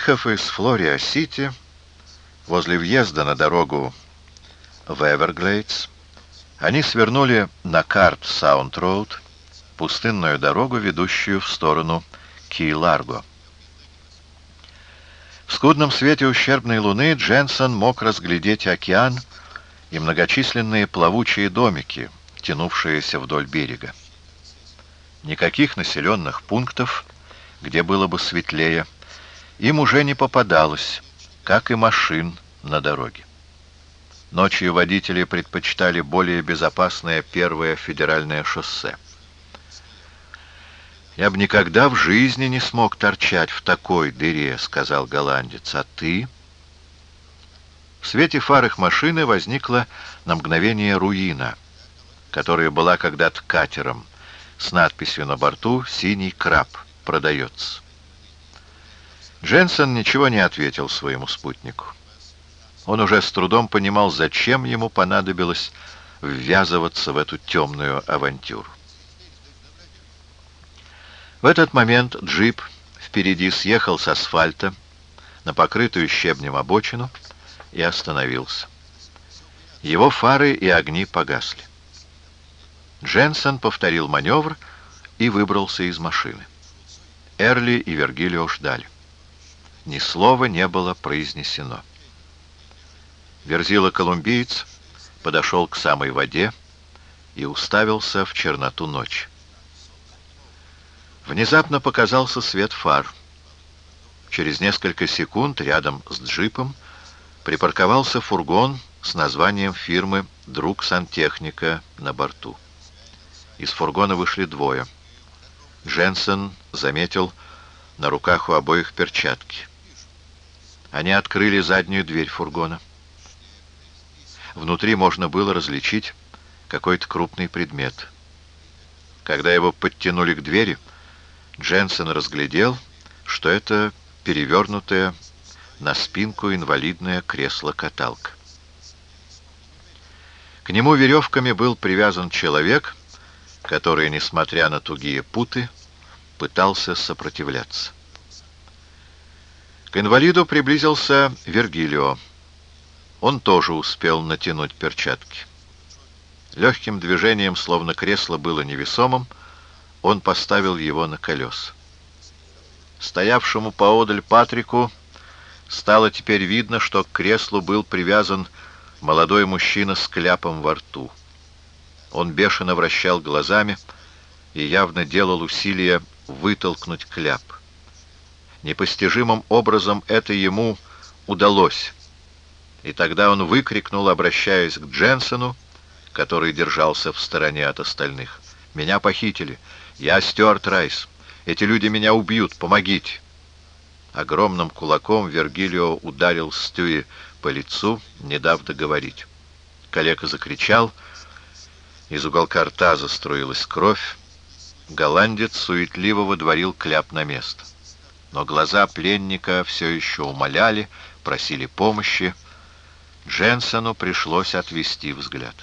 Выехав из Флорида-Сити, возле въезда на дорогу в Эверглейдс, они свернули на Кард-Саунд-Роуд, пустынную дорогу, ведущую в сторону Ки-Ларго. В скудном свете ущербной луны Дженсон мог разглядеть океан и многочисленные плавучие домики, тянувшиеся вдоль берега. Никаких населенных пунктов, где было бы светлее, им уже не попадалось, как и машин на дороге. Ночью водители предпочитали более безопасное первое федеральное шоссе. «Я бы никогда в жизни не смог торчать в такой дыре», — сказал голландец. «А ты?» В свете фар их машины возникла на мгновение руина, которая была когда-то катером, с надписью на борту «Синий краб. Продается». Дженсен ничего не ответил своему спутнику. Он уже с трудом понимал, зачем ему понадобилось ввязываться в эту темную авантюру. В этот момент джип впереди съехал с асфальта на покрытую щебнем обочину и остановился. Его фары и огни погасли. Дженсен повторил маневр и выбрался из машины. Эрли и Вергилио ждали. Ни слова не было произнесено. Верзила-колумбиец подошел к самой воде и уставился в черноту ночи. Внезапно показался свет фар. Через несколько секунд рядом с джипом припарковался фургон с названием фирмы «Друг сантехника» на борту. Из фургона вышли двое. Дженсен заметил на руках у обоих перчатки. Они открыли заднюю дверь фургона. Внутри можно было различить какой-то крупный предмет. Когда его подтянули к двери, Дженсен разглядел, что это перевернутое на спинку инвалидное кресло-каталка. К нему веревками был привязан человек, который, несмотря на тугие путы, пытался сопротивляться. К инвалиду приблизился Вергилио. Он тоже успел натянуть перчатки. Легким движением, словно кресло было невесомым, он поставил его на колес. Стоявшему поодаль Патрику стало теперь видно, что к креслу был привязан молодой мужчина с кляпом во рту. Он бешено вращал глазами и явно делал усилия вытолкнуть кляп. Непостижимым образом это ему удалось. И тогда он выкрикнул, обращаясь к Дженсену, который держался в стороне от остальных. «Меня похитили. Я Стюарт Райс. Эти люди меня убьют. Помогите!» Огромным кулаком Вергилио ударил Стюи по лицу, не дав договорить. Коллега закричал, из уголка рта заструилась кровь. Голландец суетливо водворил кляп на место но глаза пленника все еще умоляли, просили помощи. Дженсену пришлось отвести взгляд.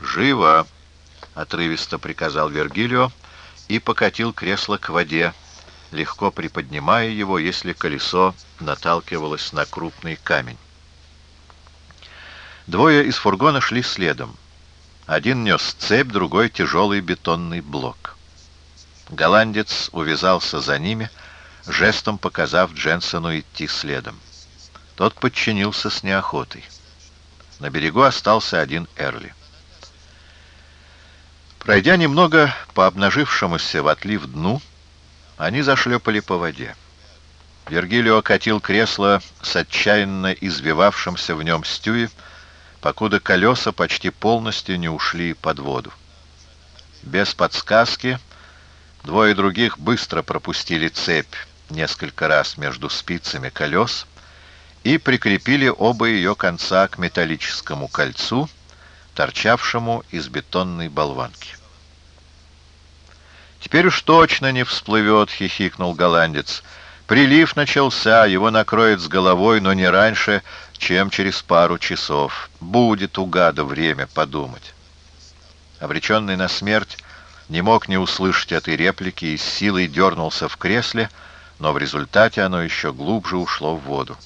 «Живо!» — отрывисто приказал Вергилио и покатил кресло к воде, легко приподнимая его, если колесо наталкивалось на крупный камень. Двое из фургона шли следом. Один нес цепь, другой — тяжелый бетонный блок. Голландец увязался за ними — жестом показав Дженсену идти следом. Тот подчинился с неохотой. На берегу остался один Эрли. Пройдя немного по обнажившемуся в отлив дну, они зашлепали по воде. Вергилио катил кресло с отчаянно извивавшимся в нем стюи, покуда колеса почти полностью не ушли под воду. Без подсказки двое других быстро пропустили цепь несколько раз между спицами колес и прикрепили оба ее конца к металлическому кольцу, торчавшему из бетонной болванки. «Теперь уж точно не всплывет», — хихикнул голландец. «Прилив начался, его накроет с головой, но не раньше, чем через пару часов. Будет у гада время подумать». Обреченный на смерть не мог не услышать этой реплики и с силой дернулся в кресле, — но в результате оно еще глубже ушло в воду.